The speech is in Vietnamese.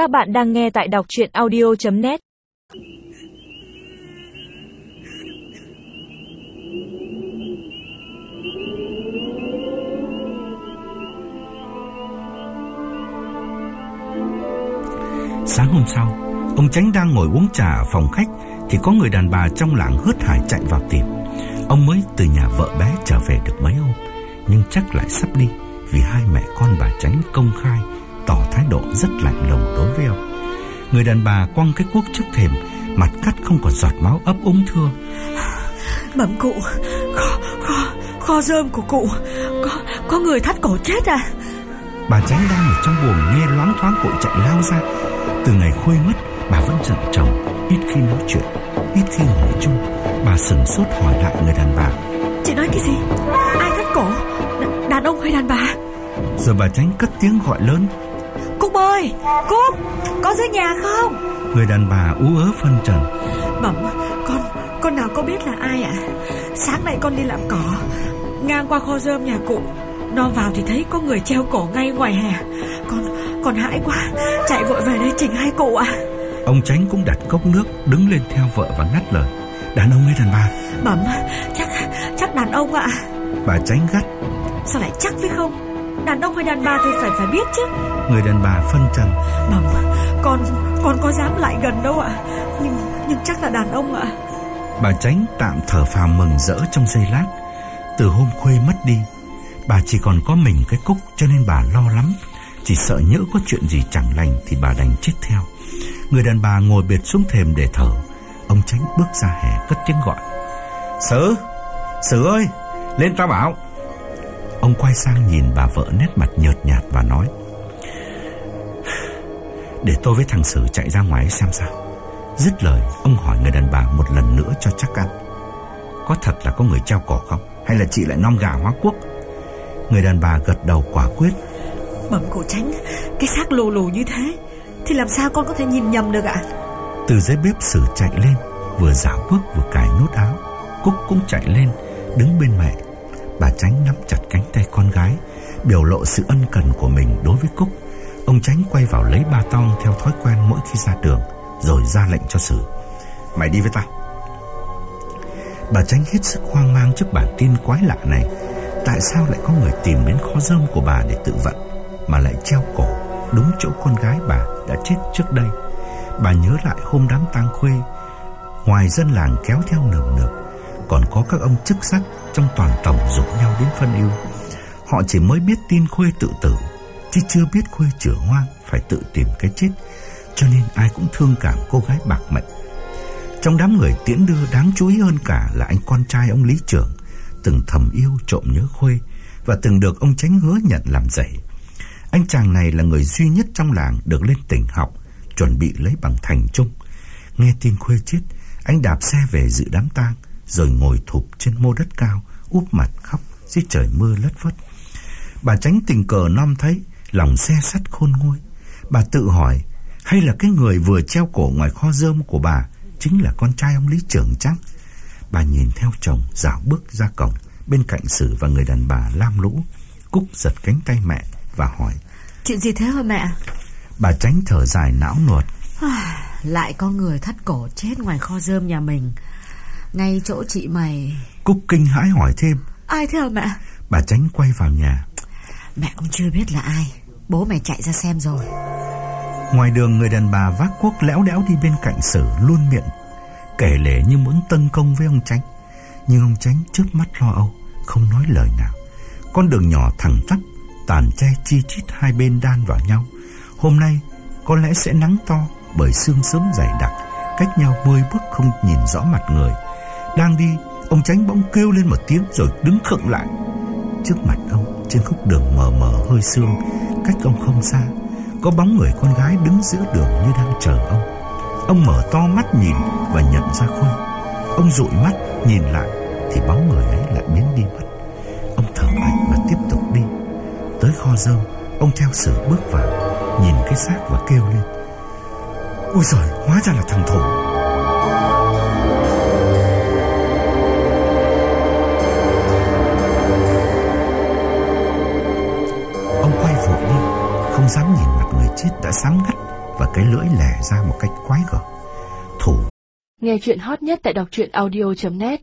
Các bạn đang nghe tại đọc chuyện audio.net Sáng hôm sau, ông Tránh đang ngồi uống trà ở phòng khách thì có người đàn bà trong làng hớt hải chạy vào tìm. Ông mới từ nhà vợ bé trở về được mấy hôm, nhưng chắc lại sắp đi vì hai mẹ con bà Tránh công khai tỏ thái độ rất lạnh lùng đối với ông. Người đàn bà quăng cái cuốc trước thềm, mặt cắt không còn giọt máu ấp úng thưa. Bẩm cụ Kho, kho, kho rơm của cụ Có, có người thắt cổ chết à Bà Tránh đang ở trong buồng nghe loáng thoáng cội chạy lao ra. Từ ngày khuê mất, bà vẫn giận chồng, ít khi nói chuyện, ít khi ngồi chung. Bà sừng sốt hỏi lại người đàn bà. Chị nói cái gì Ai thắt cổ Đ Đàn ông hay đàn bà Rồi bà Tránh cất tiếng gọi lớn. Cúc ơi Cúc Có dưới nhà không Người đàn bà ú ớ phân trần. Bẩm Con Con nào có biết là ai ạ Sáng nay con đi làm cỏ Ngang qua kho rơm nhà cụ Nó vào thì thấy có người treo cổ ngay ngoài hè Con Con hãi quá Chạy vội về đây trình hai cụ ạ Ông Tránh cũng đặt cốc nước, đứng lên theo vợ và ngắt lời. Đàn ông hay đàn bà? Bẩm Chắc Chắc đàn ông ạ Bà Tránh gắt. Sao lại chắc với không Đàn ông hay đàn bà thì phải phải biết chứ Người đàn bà phân trần. Bẩm Con Con có dám lại gần đâu ạ Nhưng Nhưng chắc là đàn ông ạ Bà Tránh tạm thở phào mừng rỡ trong giây lát. Từ hôm khuê mất đi, bà chỉ còn có mình cái cúc cho nên bà lo lắm. Chỉ sợ nhỡ có chuyện gì chẳng lành thì bà đành chết theo. Người đàn bà ngồi bệt xuống thềm để thở. Ông Tránh bước ra hè cất tiếng gọi. Sử, Sử ơi, lên ta bảo. Ông quay sang nhìn bà vợ nét mặt nhợt nhạt và nói. Để tôi với thằng Sử chạy ra ngoài xem sao. Dứt lời, ông hỏi người đàn bà một lần nữa cho chắc ăn. Có thật là có người treo cổ không? Hay là chị lại non gà hóa quốc? Người đàn bà gật đầu quả quyết. Bẩm cổ tránh Cái xác lù lù như thế Thì làm sao con có thể nhìn nhầm được ạ Từ dưới bếp Sử chạy lên, vừa dạo bước vừa cài nút áo. Cúc cũng chạy lên, đứng bên mẹ. Bà Tránh nắm chặt cánh tay con gái, biểu lộ sự ân cần của mình đối với Cúc. Ông Tránh quay vào lấy ba tong theo thói quen mỗi khi ra đường, rồi ra lệnh cho Sử. Mày đi với tao. Bà Tránh hết sức hoang mang trước bản tin quái lạ này. Tại sao lại có người tìm đến kho rơm của bà để tự vận, mà lại treo cổ đúng chỗ con gái bà đã chết trước đây? Bà nhớ lại hôm đám tang khuê, ngoài dân làng kéo theo nườm nượp, còn có các ông chức sắc trong toàn tổng rủ nhau đến phân ưu. Họ chỉ mới biết tin Khuê tự tử, chứ chưa biết Khuê chữa hoang phải tự tìm cái chết, cho nên ai cũng thương cảm cô gái bạc mệnh. Trong đám người tiễn đưa đáng chú ý hơn cả là anh con trai ông Lý Trưởng, từng thầm yêu trộm nhớ Khuê và từng được ông Tránh hứa nhận làm dạy. Anh chàng này là người duy nhất trong làng được lên tỉnh học, chuẩn bị lấy bằng thành trung. Nghe tin Khuê chết, anh đạp xe về dự đám tang, rồi ngồi thụp trên mô đất cao, úp mặt khóc dưới trời mưa lất phất. Bà tránh tình cờ non thấy, lòng xe sắt khôn nguôi. Bà tự hỏi, hay là cái người vừa treo cổ ngoài kho rơm của bà chính là con trai ông Lý Trưởng chắc? Bà nhìn theo chồng dạo bước ra cổng, bên cạnh Sử và người đàn bà lam lũ. Cúc giật cánh tay mẹ và hỏi. Chuyện gì thế hả mẹ Bà tránh thở dài não nuột. Lại có người thắt cổ chết ngoài kho rơm nhà mình Ngay chỗ chị mày Cúc kinh hãi hỏi thêm. Ai thế hả mẹ Bà tránh quay vào nhà. Mẹ cũng chưa biết là ai Bố mày chạy ra xem rồi Ngoài đường người đàn bà vác cuốc lẽo đẽo đi bên cạnh Sử luôn miệng kể lể như muốn tấn công với ông Tránh. Nhưng ông Tránh trước mắt lo âu, không nói lời nào. Con đường nhỏ thẳng tắp, tàn tre chi chít hai bên đan vào nhau. Hôm nay có lẽ sẽ nắng to bởi sương sớm dày đặc, cách nhau 10 bước không nhìn rõ mặt người. Đang đi, ông Tránh bỗng kêu lên một tiếng rồi đứng khựng lại. Trước mặt ông, trên khúc đường mờ mờ hơi sương, cách ông không xa, có bóng người con gái đứng giữa đường như đang chờ ông. Ông mở to mắt nhìn và nhận ra Khôi Ông dụi mắt nhìn lại thì bóng người ấy lại biến đi mất. Ông thở mạnh và tiếp tục đi. Tới kho rơm, ông theo sử bước vào, nhìn cái xác và kêu lên. Ôi giời, hóa ra là thằng thổ dám nhìn mặt người chết đã sáng ngắt và cái lưỡi lẻ ra một cách quái gở. Thủ Nghe chuyện hot nhất tại đọc truyện audio.net